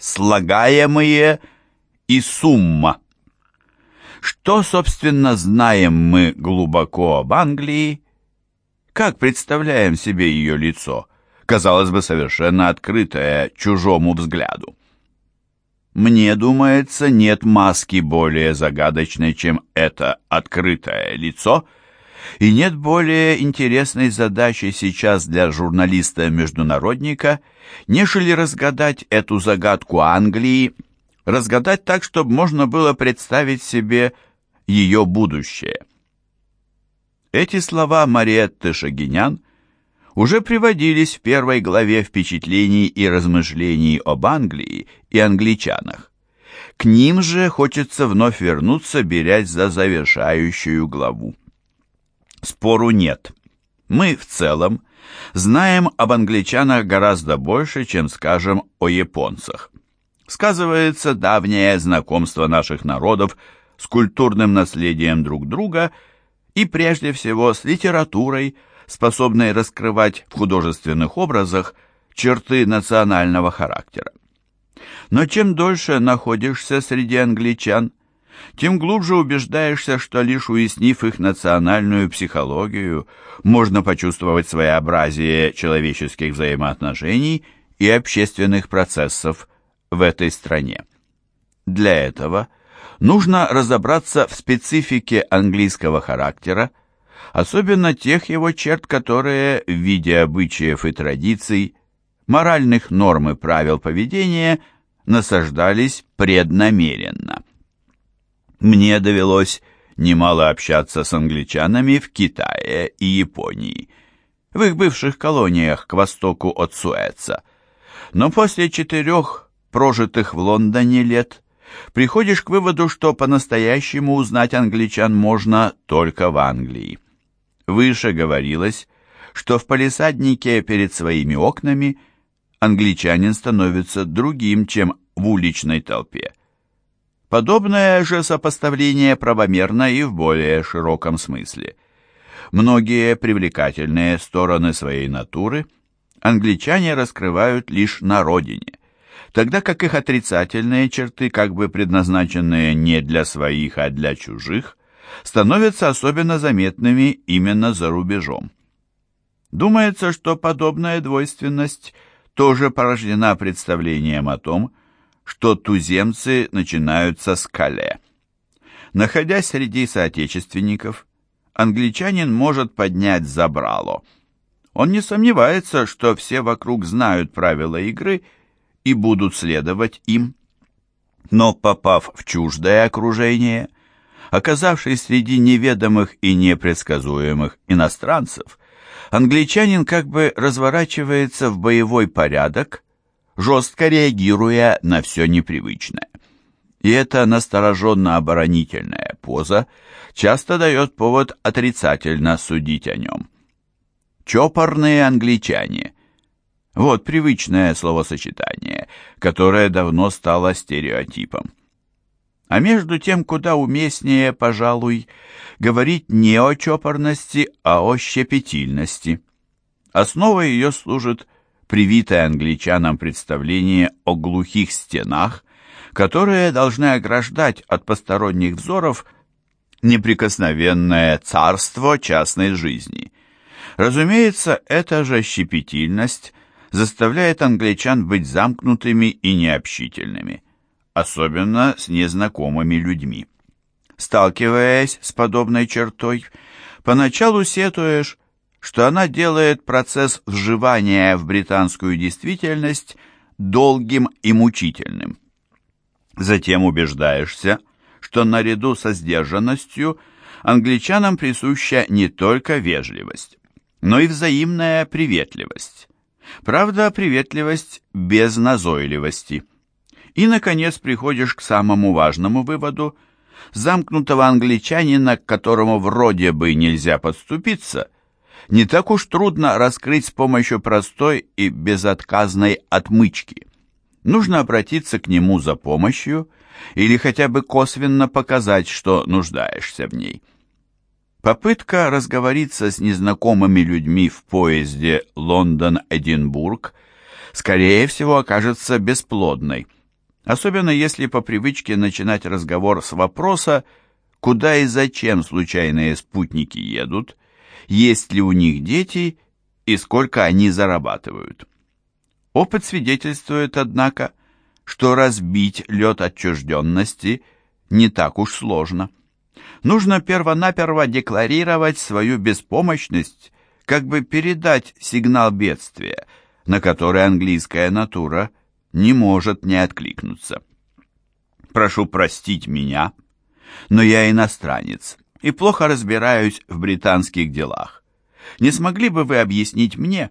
слагаемые и сумма. Что, собственно, знаем мы глубоко об Англии? Как представляем себе ее лицо? Казалось бы, совершенно открытое чужому взгляду. Мне думается, нет маски более загадочной, чем это открытое лицо, и нет более интересной задачи сейчас для журналиста-международника, нежели разгадать эту загадку Англии, разгадать так, чтобы можно было представить себе ее будущее. Эти слова Мариетты Шагинян уже приводились в первой главе впечатлений и размышлений об Англии и англичанах. К ним же хочется вновь вернуться, берясь за завершающую главу. Спору нет. Мы в целом знаем об англичанах гораздо больше, чем скажем о японцах. Сказывается давнее знакомство наших народов с культурным наследием друг друга и прежде всего с литературой, способной раскрывать в художественных образах черты национального характера. Но чем дольше находишься среди англичан, тем глубже убеждаешься, что лишь уяснив их национальную психологию, можно почувствовать своеобразие человеческих взаимоотношений и общественных процессов в этой стране. Для этого нужно разобраться в специфике английского характера, особенно тех его черт, которые в виде обычаев и традиций, моральных норм и правил поведения насаждались преднамеренно. Мне довелось немало общаться с англичанами в Китае и Японии, в их бывших колониях к востоку от Суэца. Но после четырех прожитых в Лондоне лет приходишь к выводу, что по-настоящему узнать англичан можно только в Англии. Выше говорилось, что в палисаднике перед своими окнами англичанин становится другим, чем в уличной толпе. Подобное же сопоставление правомерно и в более широком смысле. Многие привлекательные стороны своей натуры англичане раскрывают лишь на родине, тогда как их отрицательные черты, как бы предназначенные не для своих, а для чужих, становятся особенно заметными именно за рубежом. Думается, что подобная двойственность тоже порождена представлением о том, что туземцы начинаются с Кале. Находясь среди соотечественников, англичанин может поднять забрало. Он не сомневается, что все вокруг знают правила игры и будут следовать им. Но попав в чуждое окружение, оказавшись среди неведомых и непредсказуемых иностранцев, англичанин как бы разворачивается в боевой порядок, жестко реагируя на все непривычное. И эта настороженно-оборонительная поза часто дает повод отрицательно судить о нем. Чопорные англичане. Вот привычное словосочетание, которое давно стало стереотипом. А между тем, куда уместнее, пожалуй, говорить не о чопорности, а о щепетильности. Основой ее служит привитое англичанам представление о глухих стенах, которые должны ограждать от посторонних взоров неприкосновенное царство частной жизни. Разумеется, эта же щепетильность заставляет англичан быть замкнутыми и необщительными, особенно с незнакомыми людьми. Сталкиваясь с подобной чертой, поначалу сетуешь, что она делает процесс вживания в британскую действительность долгим и мучительным. Затем убеждаешься, что наряду со сдержанностью англичанам присуща не только вежливость, но и взаимная приветливость. Правда, приветливость без назойливости. И, наконец, приходишь к самому важному выводу. Замкнутого англичанина, к которому вроде бы нельзя подступиться – не так уж трудно раскрыть с помощью простой и безотказной отмычки. Нужно обратиться к нему за помощью или хотя бы косвенно показать, что нуждаешься в ней. Попытка разговориться с незнакомыми людьми в поезде Лондон-Эдинбург скорее всего окажется бесплодной. особенно если по привычке начинать разговор с вопроса, куда и зачем случайные спутники едут, есть ли у них дети и сколько они зарабатывают. Опыт свидетельствует, однако, что разбить лед отчужденности не так уж сложно. Нужно первонаперво декларировать свою беспомощность, как бы передать сигнал бедствия, на который английская натура не может не откликнуться. Прошу простить меня, но я иностранец и плохо разбираюсь в британских делах. Не смогли бы вы объяснить мне,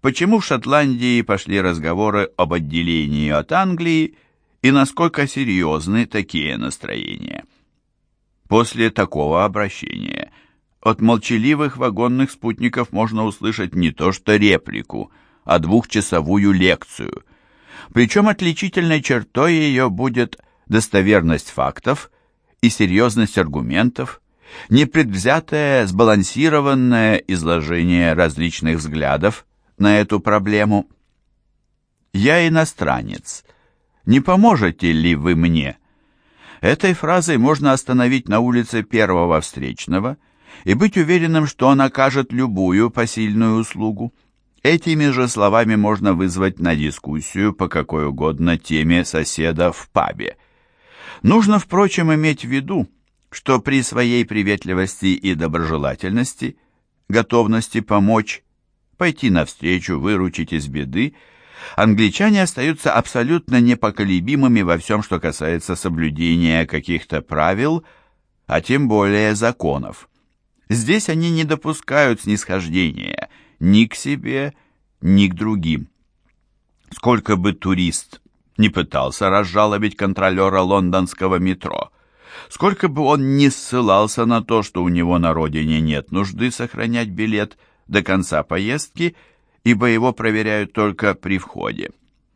почему в Шотландии пошли разговоры об отделении от Англии и насколько серьезны такие настроения? После такого обращения от молчаливых вагонных спутников можно услышать не то что реплику, а двухчасовую лекцию. Причем отличительной чертой ее будет достоверность фактов и серьезность аргументов, непредвзятое, сбалансированное изложение различных взглядов на эту проблему. «Я иностранец. Не поможете ли вы мне?» Этой фразой можно остановить на улице первого встречного и быть уверенным, что он окажет любую посильную услугу. Этими же словами можно вызвать на дискуссию по какой угодно теме соседа в пабе. Нужно, впрочем, иметь в виду, что при своей приветливости и доброжелательности, готовности помочь, пойти навстречу, выручить из беды, англичане остаются абсолютно непоколебимыми во всем, что касается соблюдения каких-то правил, а тем более законов. Здесь они не допускают снисхождения ни к себе, ни к другим. Сколько бы турист не пытался разжалобить контролера лондонского метро, сколько бы он ни ссылался на то, что у него на родине нет нужды сохранять билет до конца поездки, ибо его проверяют только при входе.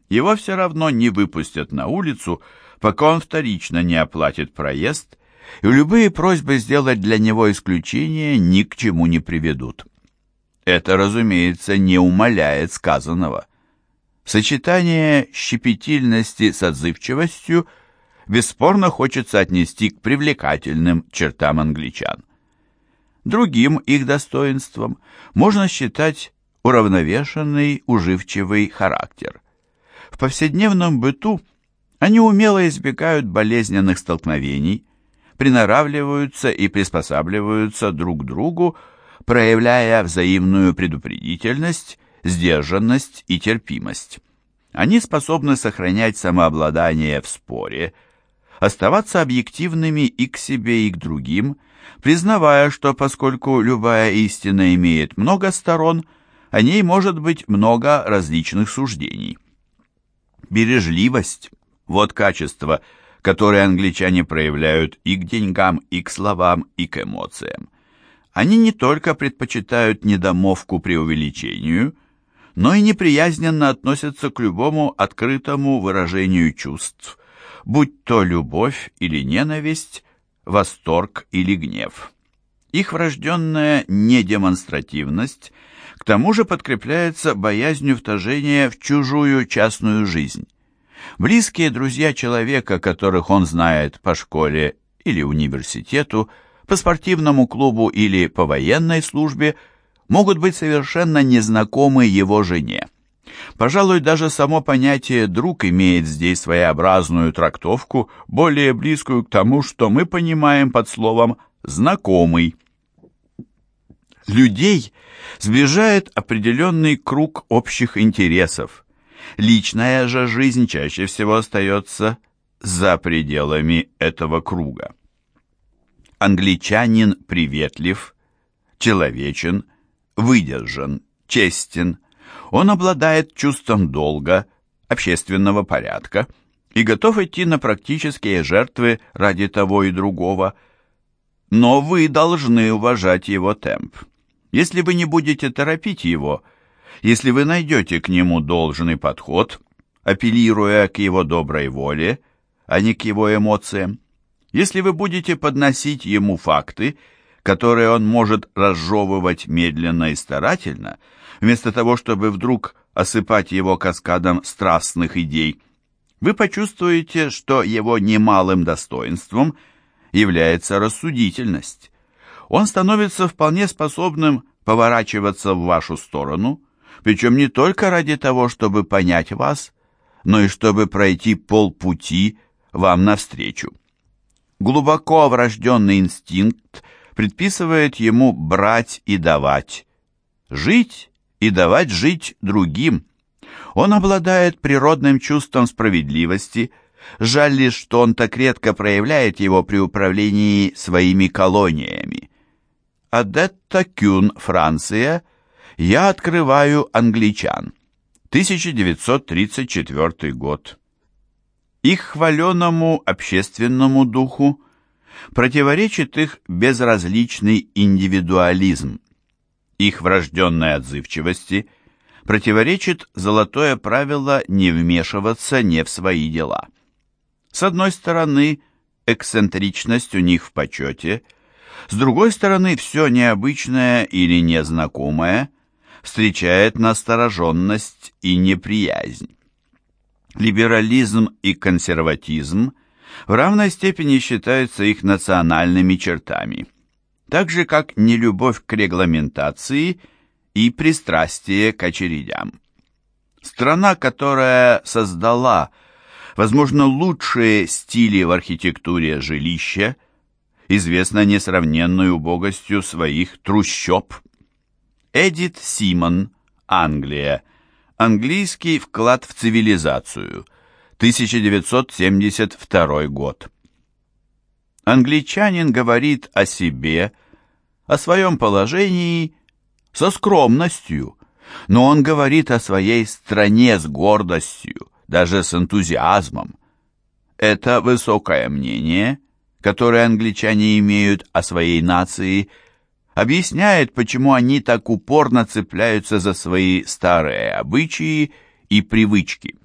Его все равно не выпустят на улицу, пока он вторично не оплатит проезд, и любые просьбы сделать для него исключение ни к чему не приведут. Это, разумеется, не умаляет сказанного. Сочетание щепетильности с отзывчивостью бесспорно хочется отнести к привлекательным чертам англичан. Другим их достоинством можно считать уравновешенный, уживчивый характер. В повседневном быту они умело избегают болезненных столкновений, приноравливаются и приспосабливаются друг к другу, проявляя взаимную предупредительность сдержанность и терпимость. Они способны сохранять самообладание в споре, оставаться объективными и к себе, и к другим, признавая, что поскольку любая истина имеет много сторон, о ней может быть много различных суждений. Бережливость – вот качество, которое англичане проявляют и к деньгам, и к словам, и к эмоциям. Они не только предпочитают недомовку преувеличению, но и неприязненно относятся к любому открытому выражению чувств, будь то любовь или ненависть, восторг или гнев. Их врожденная недемонстративность к тому же подкрепляется боязнью вторжения в чужую частную жизнь. Близкие друзья человека, которых он знает по школе или университету, по спортивному клубу или по военной службе – могут быть совершенно незнакомы его жене. Пожалуй, даже само понятие «друг» имеет здесь своеобразную трактовку, более близкую к тому, что мы понимаем под словом «знакомый». Людей сближает определенный круг общих интересов. Личная же жизнь чаще всего остается за пределами этого круга. Англичанин приветлив, человечен, выдержан, честен. Он обладает чувством долга, общественного порядка и готов идти на практические жертвы ради того и другого. Но вы должны уважать его темп. Если вы не будете торопить его, если вы найдете к нему должный подход, апеллируя к его доброй воле, а не к его эмоциям, если вы будете подносить ему факты которые он может разжевывать медленно и старательно, вместо того, чтобы вдруг осыпать его каскадом страстных идей. вы почувствуете, что его немалым достоинством является рассудительность. Он становится вполне способным поворачиваться в вашу сторону, причем не только ради того, чтобы понять вас, но и чтобы пройти полпути вам навстречу. Глубоко врожденный инстинкт предписывает ему брать и давать, жить и давать жить другим. Он обладает природным чувством справедливости, жаль лишь, что он так редко проявляет его при управлении своими колониями. Адетта Кюн, Франция, я открываю англичан. 1934 год. Их хваленому общественному духу противоречит их безразличный индивидуализм. Их врожденной отзывчивости противоречит золотое правило не вмешиваться не в свои дела. С одной стороны, эксцентричность у них в почете, с другой стороны, все необычное или незнакомое – встречает настороженность и неприязнь. Либерализм и консерватизм в равной степени считаются их национальными чертами, так же как нелюбовь к регламентации и пристрастие к очередям. Страна, которая создала, возможно, лучшие стили в архитектуре жилища, известна несравненной убогостью своих трущоб – Эдит Симон, Англия. Английский вклад в цивилизацию. 1972 год. Англичанин говорит о себе, о своем положении со скромностью, но он говорит о своей стране с гордостью, даже с энтузиазмом. Это высокое мнение, которое англичане имеют о своей нации – объясняет, почему они так упорно цепляются за свои старые обычаи и привычки.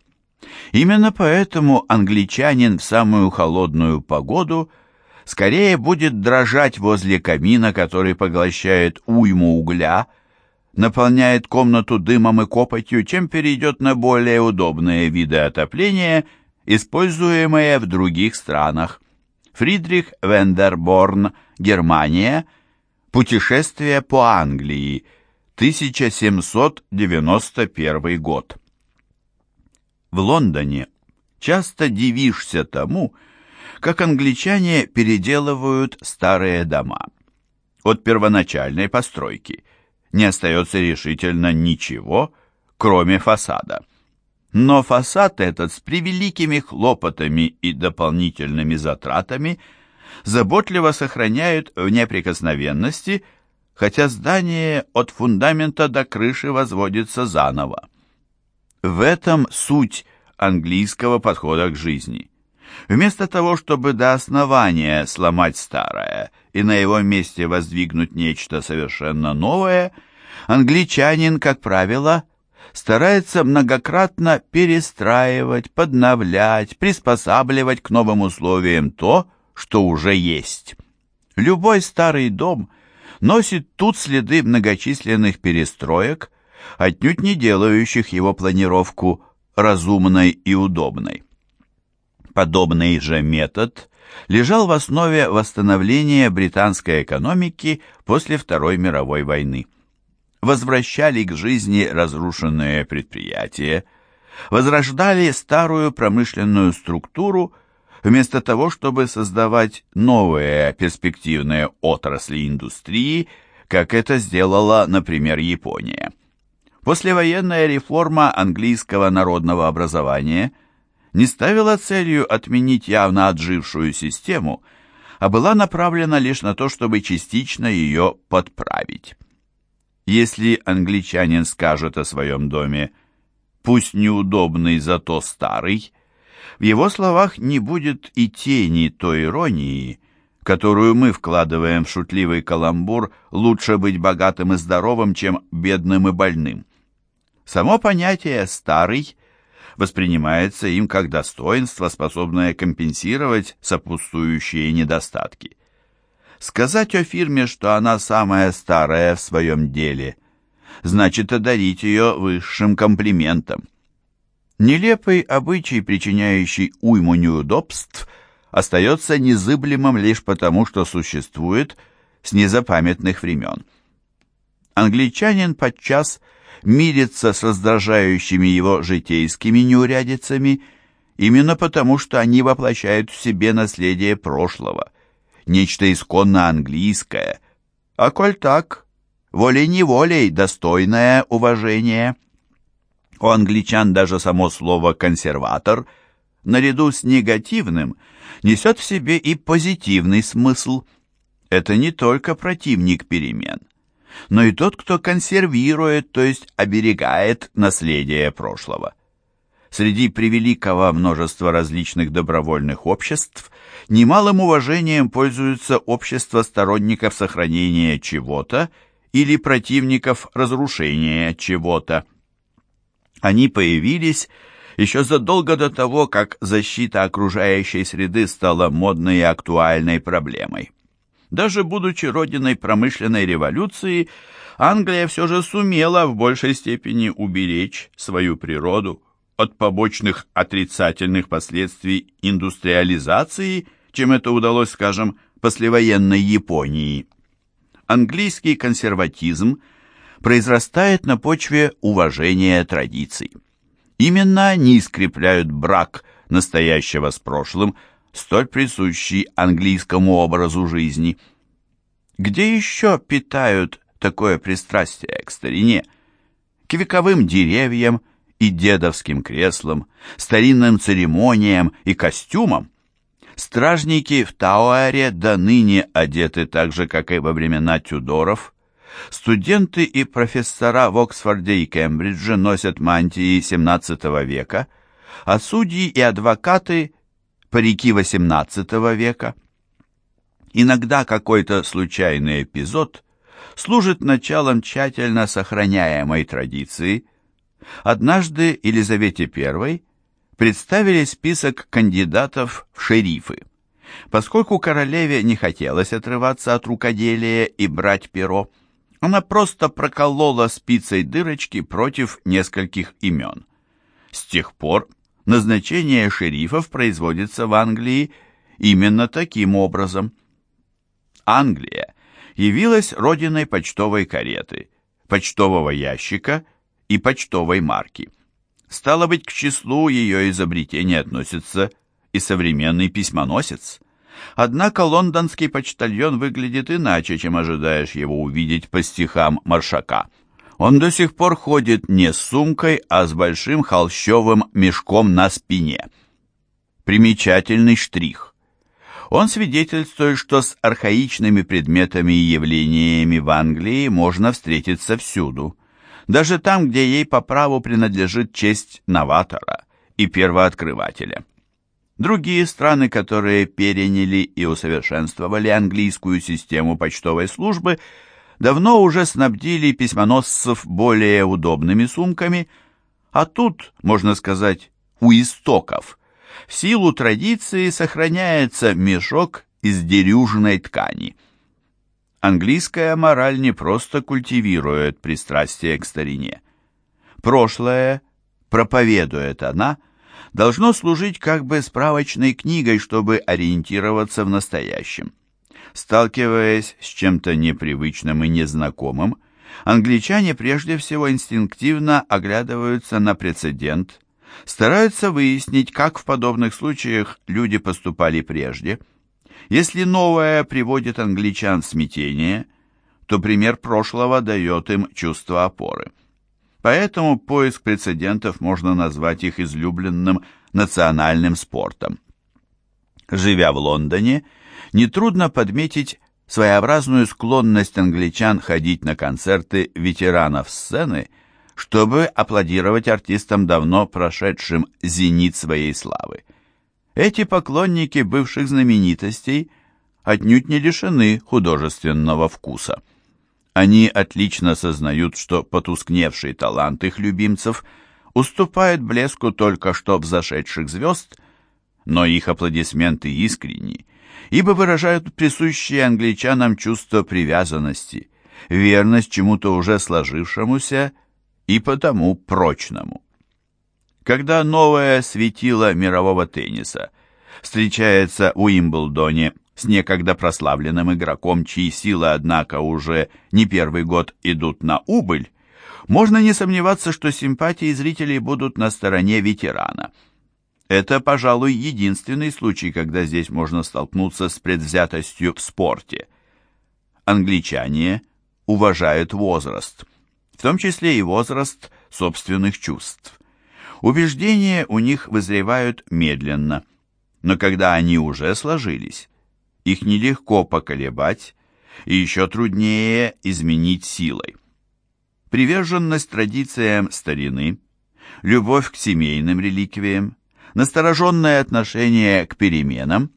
Именно поэтому англичанин в самую холодную погоду скорее будет дрожать возле камина, который поглощает уйму угля, наполняет комнату дымом и копотью, чем перейдет на более удобные виды отопления, используемые в других странах. Фридрих Вендерборн, Германия – Путешествие по Англии, 1791 год. В Лондоне часто дивишься тому, как англичане переделывают старые дома. От первоначальной постройки не остается решительно ничего, кроме фасада. Но фасад этот с превеликими хлопотами и дополнительными затратами – заботливо сохраняют в неприкосновенности, хотя здание от фундамента до крыши возводится заново. В этом суть английского подхода к жизни. Вместо того, чтобы до основания сломать старое и на его месте воздвигнуть нечто совершенно новое, англичанин, как правило, старается многократно перестраивать, подновлять, приспосабливать к новым условиям то, что уже есть. Любой старый дом носит тут следы многочисленных перестроек, отнюдь не делающих его планировку разумной и удобной. Подобный же метод лежал в основе восстановления британской экономики после Второй мировой войны. Возвращали к жизни разрушенные предприятия, возрождали старую промышленную структуру – вместо того, чтобы создавать новые перспективные отрасли индустрии, как это сделала, например, Япония. Послевоенная реформа английского народного образования не ставила целью отменить явно отжившую систему, а была направлена лишь на то, чтобы частично ее подправить. Если англичанин скажет о своем доме «пусть неудобный, зато старый», в его словах не будет и тени той иронии, которую мы вкладываем в шутливый каламбур «лучше быть богатым и здоровым, чем бедным и больным». Само понятие «старый» воспринимается им как достоинство, способное компенсировать сопутствующие недостатки. Сказать о фирме, что она самая старая в своем деле, значит одарить ее высшим комплиментом. Нелепый обычай, причиняющий уйму неудобств, остается незыблемым лишь потому, что существует с незапамятных времен. Англичанин подчас мирится с раздражающими его житейскими неурядицами именно потому, что они воплощают в себе наследие прошлого, нечто исконно английское, а коль так, волей-неволей достойное уважение. У англичан даже само слово «консерватор» наряду с негативным несет в себе и позитивный смысл. Это не только противник перемен, но и тот, кто консервирует, то есть оберегает наследие прошлого. Среди превеликого множества различных добровольных обществ немалым уважением пользуются общества сторонников сохранения чего-то или противников разрушения чего-то. Они появились еще задолго до того, как защита окружающей среды стала модной и актуальной проблемой. Даже будучи родиной промышленной революции, Англия все же сумела в большей степени уберечь свою природу от побочных отрицательных последствий индустриализации, чем это удалось, скажем, послевоенной Японии. Английский консерватизм произрастает на почве уважения традиций. Именно они скрепляют брак настоящего с прошлым, столь присущий английскому образу жизни. Где еще питают такое пристрастие к старине? К вековым деревьям и дедовским креслам, старинным церемониям и костюмам. Стражники в Тауэре до ныне одеты так же, как и во времена Тюдоров – Студенты и профессора в Оксфорде и Кембридже носят мантии XVII века, а судьи и адвокаты – парики XVIII века. Иногда какой-то случайный эпизод служит началом тщательно сохраняемой традиции. Однажды Елизавете I представили список кандидатов в шерифы. Поскольку королеве не хотелось отрываться от рукоделия и брать перо, она просто проколола спицей дырочки против нескольких имен. С тех пор назначение шерифов производится в Англии именно таким образом. Англия явилась родиной почтовой кареты, почтового ящика и почтовой марки. Стало быть, к числу ее изобретений относится и современный письмоносец. Однако лондонский почтальон выглядит иначе, чем ожидаешь его увидеть по стихам Маршака. Он до сих пор ходит не с сумкой, а с большим холщовым мешком на спине. Примечательный штрих. Он свидетельствует, что с архаичными предметами и явлениями в Англии можно встретиться всюду, даже там, где ей по праву принадлежит честь новатора и первооткрывателя. Другие страны, которые переняли и усовершенствовали английскую систему почтовой службы, давно уже снабдили письмоносцев более удобными сумками, а тут, можно сказать, у истоков, в силу традиции сохраняется мешок из дерюжной ткани. Английская мораль не просто культивирует пристрастие к старине. Прошлое, проповедует она, должно служить как бы справочной книгой, чтобы ориентироваться в настоящем. Сталкиваясь с чем-то непривычным и незнакомым, англичане прежде всего инстинктивно оглядываются на прецедент, стараются выяснить, как в подобных случаях люди поступали прежде. Если новое приводит англичан в смятение, то пример прошлого дает им чувство опоры. Поэтому поиск прецедентов можно назвать их излюбленным национальным спортом. Живя в Лондоне, нетрудно подметить своеобразную склонность англичан ходить на концерты ветеранов сцены, чтобы аплодировать артистам, давно прошедшим зенит своей славы. Эти поклонники бывших знаменитостей отнюдь не лишены художественного вкуса. Они отлично сознают, что потускневший талант их любимцев уступает блеску только что взошедших звезд, но их аплодисменты искренни, ибо выражают присущие англичанам чувство привязанности, верность чему-то уже сложившемуся и потому прочному. Когда новое светило мирового тенниса встречается в Уимблдоне с некогда прославленным игроком, чьи силы, однако, уже не первый год идут на убыль, можно не сомневаться, что симпатии зрителей будут на стороне ветерана. Это, пожалуй, единственный случай, когда здесь можно столкнуться с предвзятостью в спорте. Англичане уважают возраст, в том числе и возраст собственных чувств. Убеждения у них вызревают медленно, но когда они уже сложились, их нелегко поколебать и еще труднее изменить силой. Приверженность традициям старины, любовь к семейным реликвиям, настороженное отношение к переменам,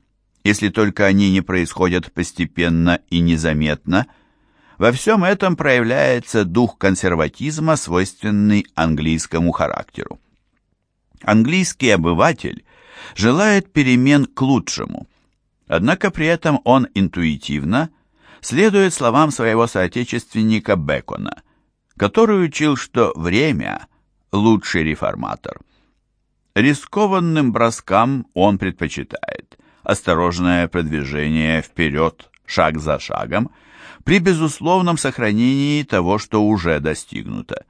если только они не происходят постепенно и незаметно, во всем этом проявляется дух консерватизма, свойственный английскому характеру. Английский обыватель желает перемен к лучшему, однако при этом он интуитивно следует словам своего соотечественника Бекона, который учил, что время – лучший реформатор. Рискованным броскам он предпочитает осторожное продвижение вперед, шаг за шагом, при безусловном сохранении того, что уже достигнуто.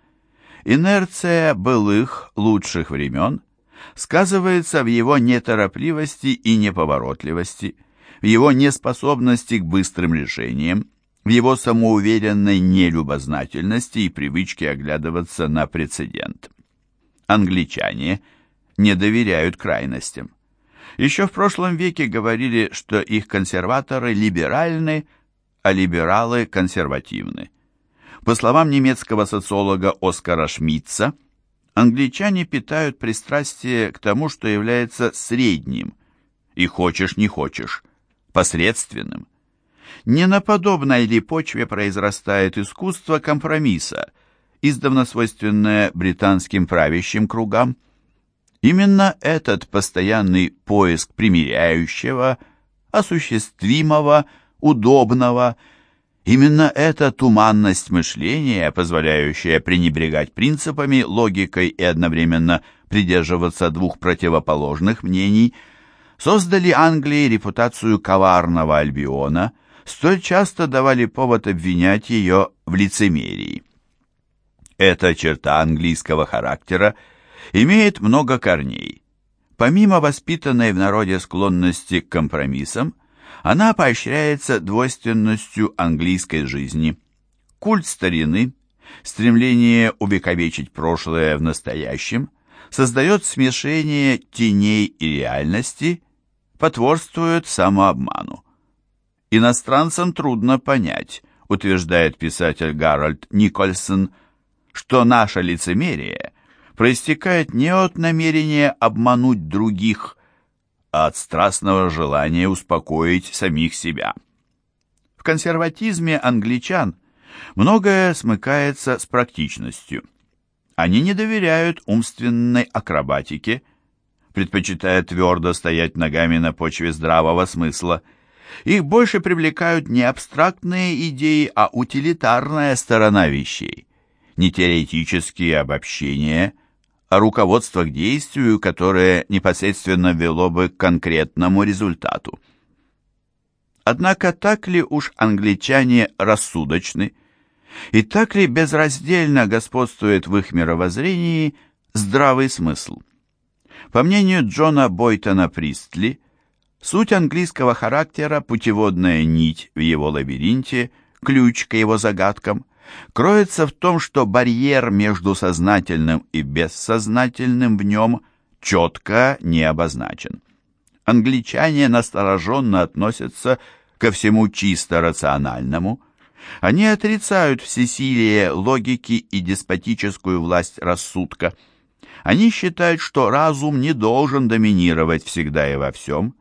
Инерция былых лучших времен сказывается в его неторопливости и неповоротливости, в его неспособности к быстрым решениям, в его самоуверенной нелюбознательности и привычке оглядываться на прецедент. Англичане не доверяют крайностям. Еще в прошлом веке говорили, что их консерваторы либеральны, а либералы консервативны. По словам немецкого социолога Оскара Шмидца, англичане питают пристрастие к тому, что является средним, и хочешь не хочешь, посредственным. Не на подобной ли почве произрастает искусство компромисса, издавна свойственное британским правящим кругам? Именно этот постоянный поиск примиряющего, осуществимого, удобного – Именно эта туманность мышления, позволяющая пренебрегать принципами, логикой и одновременно придерживаться двух противоположных мнений, создали Англии репутацию коварного Альбиона, столь часто давали повод обвинять ее в лицемерии. Эта черта английского характера имеет много корней. Помимо воспитанной в народе склонности к компромиссам, она поощряется двойственностью английской жизни. Культ старины, стремление увековечить прошлое в настоящем, создает смешение теней и реальности, потворствует самообману. Иностранцам трудно понять, утверждает писатель Гарольд Никольсон, что наше лицемерие проистекает не от намерения обмануть других, а от страстного желания успокоить самих себя. В консерватизме англичан многое смыкается с практичностью. Они не доверяют умственной акробатике, предпочитая твердо стоять ногами на почве здравого смысла. Их больше привлекают не абстрактные идеи, а утилитарная сторона вещей, не теоретические обобщения, а руководство к действию, которое непосредственно вело бы к конкретному результату. Однако так ли уж англичане рассудочны, и так ли безраздельно господствует в их мировоззрении здравый смысл? По мнению Джона Бойтона Пристли, суть английского характера, путеводная нить в его лабиринте, ключ к его загадкам, кроется в том, что барьер между сознательным и бессознательным в нем четко не обозначен. Англичане настороженно относятся ко всему чисто рациональному. Они отрицают всесилие логики и деспотическую власть рассудка. Они считают, что разум не должен доминировать всегда и во всем,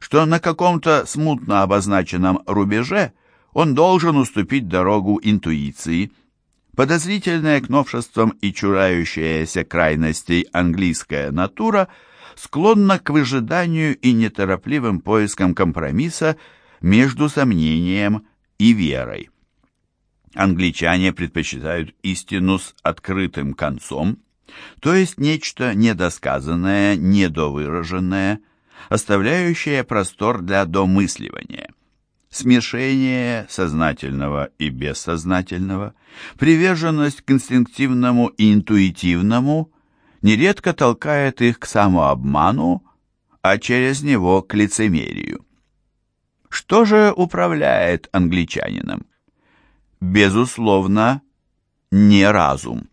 что на каком-то смутно обозначенном рубеже – он должен уступить дорогу интуиции. Подозрительная к новшествам и чурающаяся крайностей английская натура склонна к выжиданию и неторопливым поискам компромисса между сомнением и верой. Англичане предпочитают истину с открытым концом то есть нечто недосказанное, недовыраженное, оставляющее простор для домысливания. Смешение сознательного и бессознательного, приверженность к инстинктивному и интуитивному нередко толкает их к самообману, а через него к лицемерию. Что же управляет англичанином? Безусловно, не разум.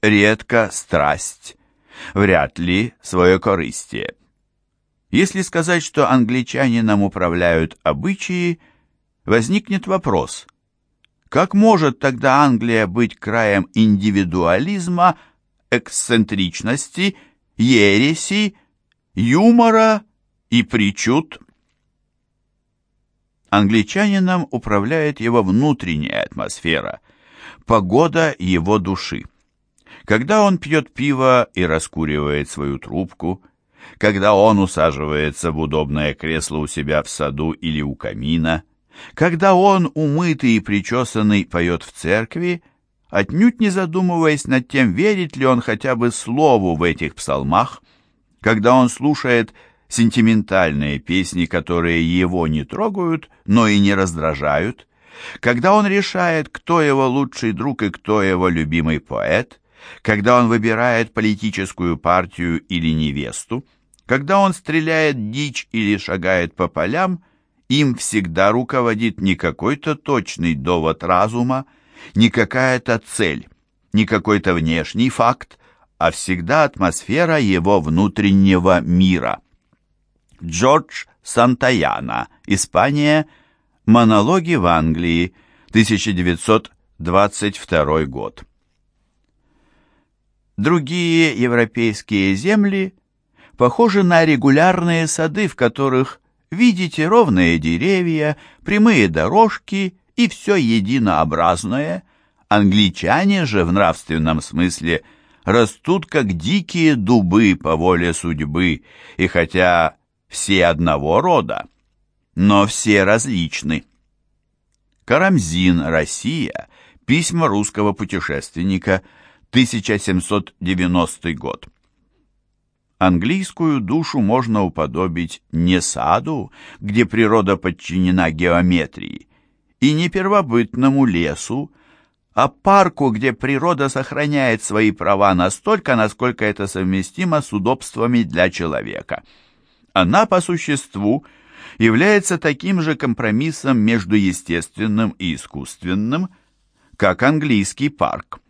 Редко страсть, вряд ли свое корыстие. Если сказать, что англичанином управляют обычаи, возникнет вопрос, как может тогда Англия быть краем индивидуализма, эксцентричности, ереси, юмора и причуд? Англичанином управляет его внутренняя атмосфера, погода его души. Когда он пьет пиво и раскуривает свою трубку, когда он усаживается в удобное кресло у себя в саду или у камина, когда он, умытый и причесанный, поет в церкви, отнюдь не задумываясь над тем, верит ли он хотя бы слову в этих псалмах, когда он слушает сентиментальные песни, которые его не трогают, но и не раздражают, когда он решает, кто его лучший друг и кто его любимый поэт, когда он выбирает политическую партию или невесту, когда он стреляет дичь или шагает по полям, им всегда руководит не какой-то точный довод разума, не какая-то цель, не какой-то внешний факт, а всегда атмосфера его внутреннего мира. Джордж Сантаяна, Испания, Монологи в Англии, 1922 год. Другие европейские земли похожи на регулярные сады, в которых видите ровные деревья, прямые дорожки и все единообразное. Англичане же в нравственном смысле растут как дикие дубы по воле судьбы, и хотя все одного рода, но все различны. Карамзин, Россия, письма русского путешественника – 1790 год. Английскую душу можно уподобить не саду, где природа подчинена геометрии, и не первобытному лесу, а парку, где природа сохраняет свои права настолько, насколько это совместимо с удобствами для человека. Она по существу является таким же компромиссом между естественным и искусственным, как английский парк.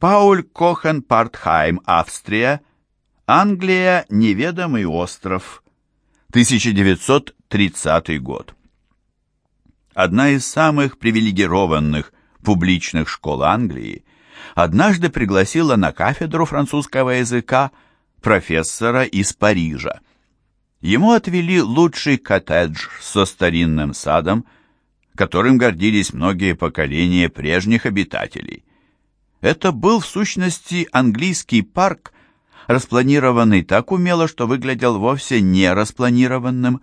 Пауль Кохен Партхайм, Австрия, Англия, неведомый остров, 1930 год. Одна из самых привилегированных публичных школ Англии однажды пригласила на кафедру французского языка профессора из Парижа. Ему отвели лучший коттедж со старинным садом, которым гордились многие поколения прежних обитателей. Это был в сущности английский парк, распланированный так умело, что выглядел вовсе не распланированным.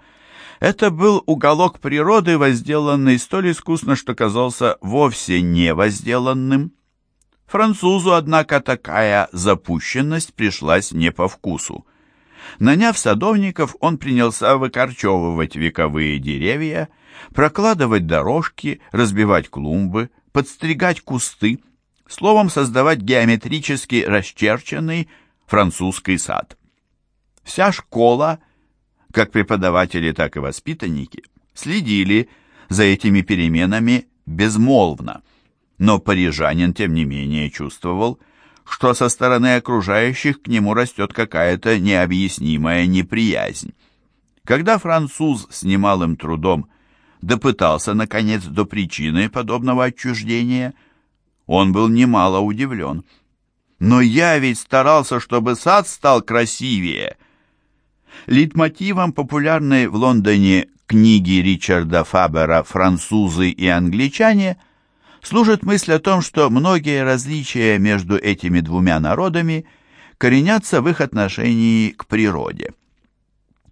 Это был уголок природы, возделанный столь искусно, что казался вовсе не возделанным. Французу, однако, такая запущенность пришлась не по вкусу. Наняв садовников, он принялся выкорчевывать вековые деревья, прокладывать дорожки, разбивать клумбы, подстригать кусты, словом создавать геометрически расчерченный французский сад. Вся школа, как преподаватели, так и воспитанники, следили за этими переменами безмолвно, но парижанин, тем не менее, чувствовал, что со стороны окружающих к нему растет какая-то необъяснимая неприязнь. Когда француз с немалым трудом допытался, наконец, до причины подобного отчуждения – он был немало удивлен. «Но я ведь старался, чтобы сад стал красивее!» Литмотивом популярной в Лондоне книги Ричарда Фабера «Французы и англичане» служит мысль о том, что многие различия между этими двумя народами коренятся в их отношении к природе.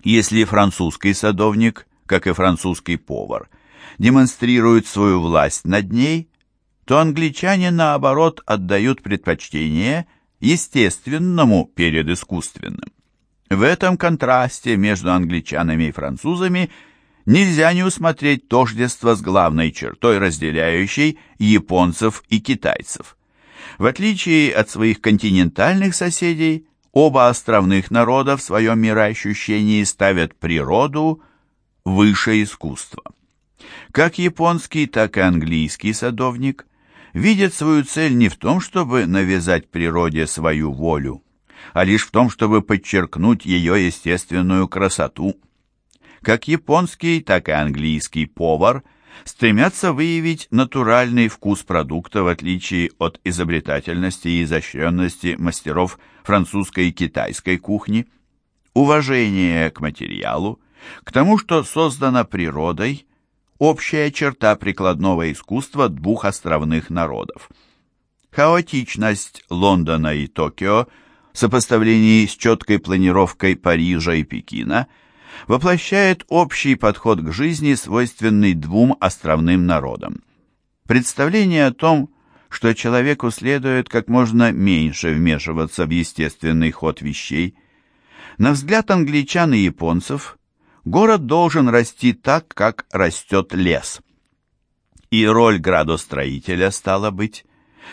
Если французский садовник, как и французский повар, демонстрирует свою власть над ней, то англичане, наоборот, отдают предпочтение естественному перед искусственным. В этом контрасте между англичанами и французами нельзя не усмотреть тождество с главной чертой, разделяющей японцев и китайцев. В отличие от своих континентальных соседей, оба островных народа в своем мироощущении ставят природу выше искусства. Как японский, так и английский садовник видят свою цель не в том, чтобы навязать природе свою волю, а лишь в том, чтобы подчеркнуть ее естественную красоту. Как японский, так и английский повар стремятся выявить натуральный вкус продукта в отличие от изобретательности и изощренности мастеров французской и китайской кухни. Уважение к материалу, к тому, что создано природой, общая черта прикладного искусства двух островных народов. Хаотичность Лондона и Токио в сопоставлении с четкой планировкой Парижа и Пекина воплощает общий подход к жизни, свойственный двум островным народам. Представление о том, что человеку следует как можно меньше вмешиваться в естественный ход вещей. На взгляд англичан и японцев, город должен расти так, как растет лес. И роль градостроителя, стала быть,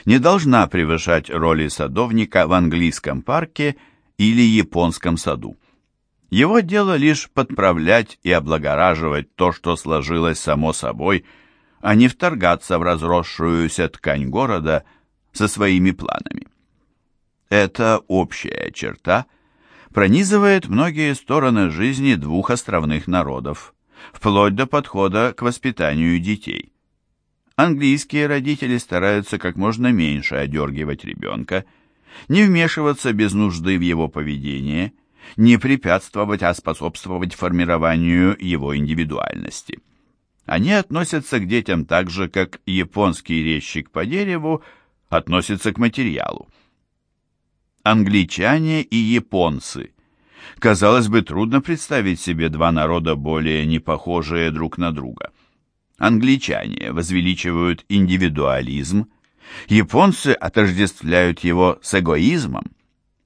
не должна превышать роли садовника в английском парке или японском саду. Его дело лишь подправлять и облагораживать то, что сложилось само собой, а не вторгаться в разросшуюся ткань города со своими планами. Это общая черта – пронизывает многие стороны жизни двух островных народов, вплоть до подхода к воспитанию детей. Английские родители стараются как можно меньше одергивать ребенка, не вмешиваться без нужды в его поведение, не препятствовать, а способствовать формированию его индивидуальности. Они относятся к детям так же, как японский резчик по дереву относится к материалу англичане и японцы. Казалось бы, трудно представить себе два народа более не похожие друг на друга. Англичане возвеличивают индивидуализм, японцы отождествляют его с эгоизмом.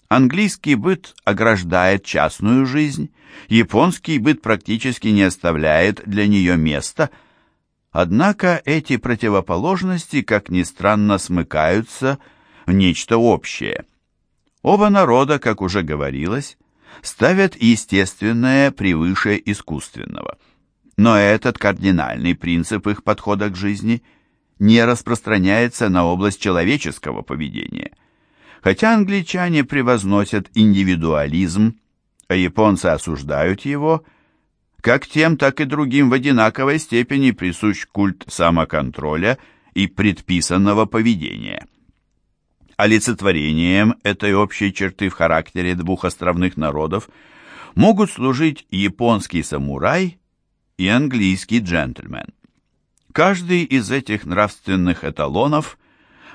Английский быт ограждает частную жизнь, японский быт практически не оставляет для нее места. Однако эти противоположности, как ни странно, смыкаются в нечто общее – Оба народа, как уже говорилось, ставят естественное превыше искусственного. Но этот кардинальный принцип их подхода к жизни не распространяется на область человеческого поведения. Хотя англичане превозносят индивидуализм, а японцы осуждают его, как тем, так и другим в одинаковой степени присущ культ самоконтроля и предписанного поведения. Олицетворением этой общей черты в характере двух островных народов могут служить японский самурай и английский джентльмен. Каждый из этих нравственных эталонов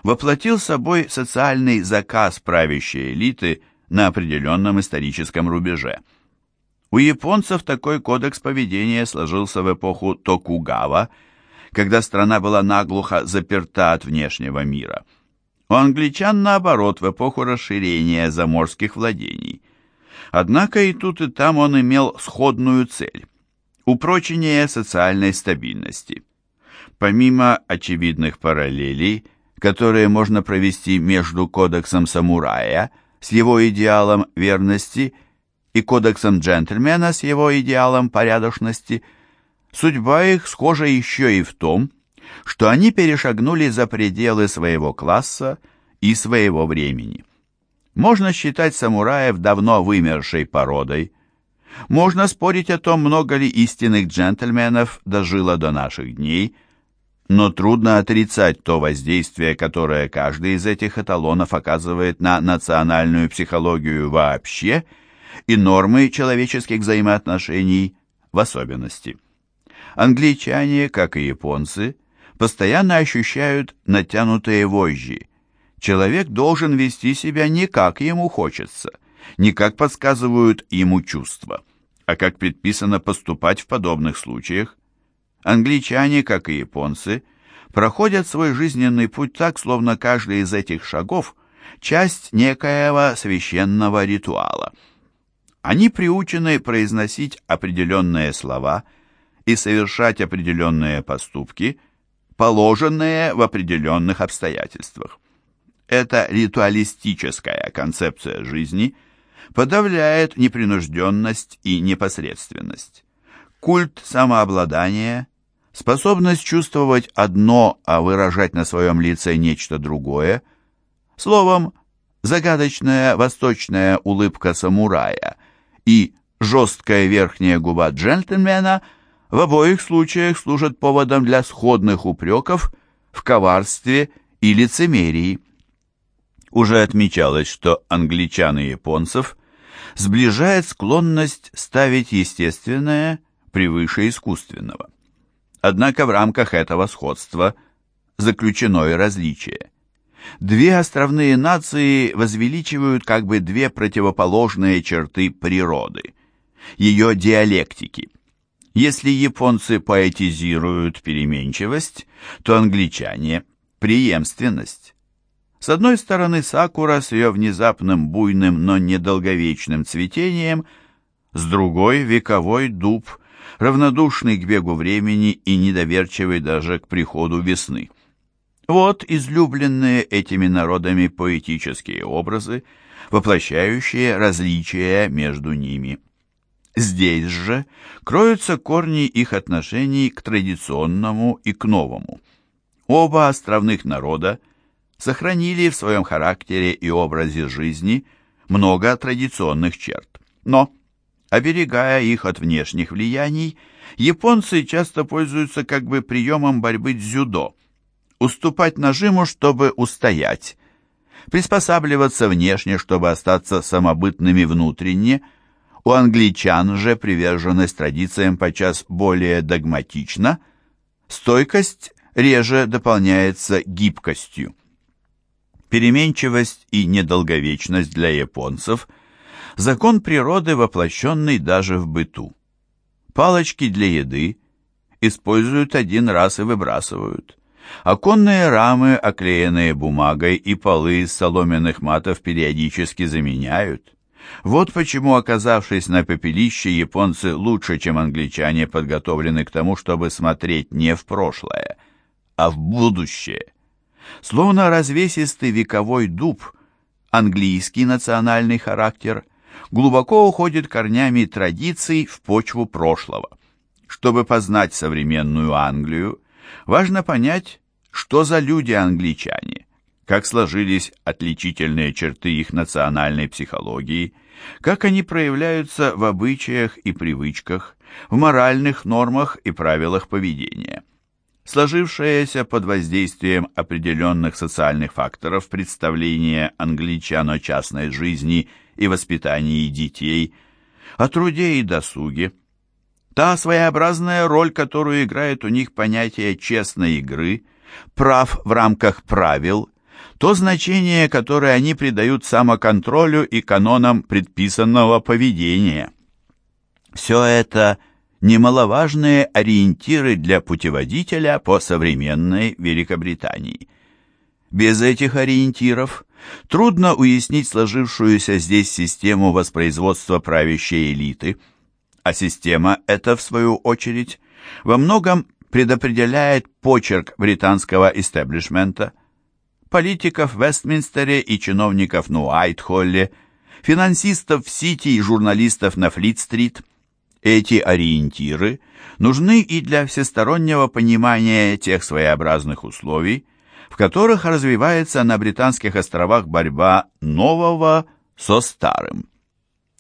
воплотил собой социальный заказ правящей элиты на определенном историческом рубеже. У японцев такой кодекс поведения сложился в эпоху Токугава, когда страна была наглухо заперта от внешнего мира – у англичан, наоборот, в эпоху расширения заморских владений. Однако и тут, и там он имел сходную цель – упрочение социальной стабильности. Помимо очевидных параллелей, которые можно провести между кодексом самурая с его идеалом верности и кодексом джентльмена с его идеалом порядочности, судьба их схожа еще и в том, что они перешагнули за пределы своего класса и своего времени. Можно считать самураев давно вымершей породой. Можно спорить о том, много ли истинных джентльменов дожило до наших дней, но трудно отрицать то воздействие, которое каждый из этих эталонов оказывает на национальную психологию вообще и нормы человеческих взаимоотношений в особенности. Англичане, как и японцы, постоянно ощущают натянутые вожжи. Человек должен вести себя не как ему хочется, не как подсказывают ему чувства, а как предписано поступать в подобных случаях. Англичане, как и японцы, проходят свой жизненный путь так, словно каждый из этих шагов часть некоего священного ритуала. Они приучены произносить определенные слова и совершать определенные поступки, положенные в определенных обстоятельствах. Эта ритуалистическая концепция жизни подавляет непринужденность и непосредственность. Культ самообладания, способность чувствовать одно, а выражать на своем лице нечто другое, словом, загадочная восточная улыбка самурая и жесткая верхняя губа джентльмена в обоих случаях служат поводом для сходных упреков в коварстве и лицемерии. Уже отмечалось, что англичан и японцев сближает склонность ставить естественное превыше искусственного. Однако в рамках этого сходства заключено и различие. Две островные нации возвеличивают как бы две противоположные черты природы, ее диалектики. Если японцы поэтизируют переменчивость, то англичане – преемственность. С одной стороны, сакура с ее внезапным буйным, но недолговечным цветением, с другой – вековой дуб, равнодушный к бегу времени и недоверчивый даже к приходу весны. Вот излюбленные этими народами поэтические образы, воплощающие различия между ними. Здесь же кроются корни их отношений к традиционному и к новому. Оба островных народа сохранили в своем характере и образе жизни много традиционных черт. Но, оберегая их от внешних влияний, японцы часто пользуются как бы приемом борьбы дзюдо – уступать нажиму, чтобы устоять, приспосабливаться внешне, чтобы остаться самобытными внутренне, у англичан же приверженность традициям подчас более догматична, стойкость реже дополняется гибкостью. Переменчивость и недолговечность для японцев – закон природы, воплощенный даже в быту. Палочки для еды используют один раз и выбрасывают. Оконные рамы, оклеенные бумагой, и полы из соломенных матов периодически заменяют. Вот почему, оказавшись на пепелище, японцы лучше, чем англичане, подготовлены к тому, чтобы смотреть не в прошлое, а в будущее. Словно развесистый вековой дуб, английский национальный характер глубоко уходит корнями традиций в почву прошлого. Чтобы познать современную Англию, важно понять, что за люди англичане, как сложились отличительные черты их национальной психологии, как они проявляются в обычаях и привычках, в моральных нормах и правилах поведения. Сложившееся под воздействием определенных социальных факторов представление англичан о частной жизни и воспитании детей, о труде и досуге, та своеобразная роль, которую играет у них понятие честной игры, прав в рамках правил, то значение, которое они придают самоконтролю и канонам предписанного поведения. Все это немаловажные ориентиры для путеводителя по современной Великобритании. Без этих ориентиров трудно уяснить сложившуюся здесь систему воспроизводства правящей элиты, а система эта, в свою очередь, во многом предопределяет почерк британского истеблишмента, политиков в Вестминстере и чиновников на Уайтхолле, финансистов в Сити и журналистов на Флит-стрит. Эти ориентиры нужны и для всестороннего понимания тех своеобразных условий, в которых развивается на Британских островах борьба нового со старым.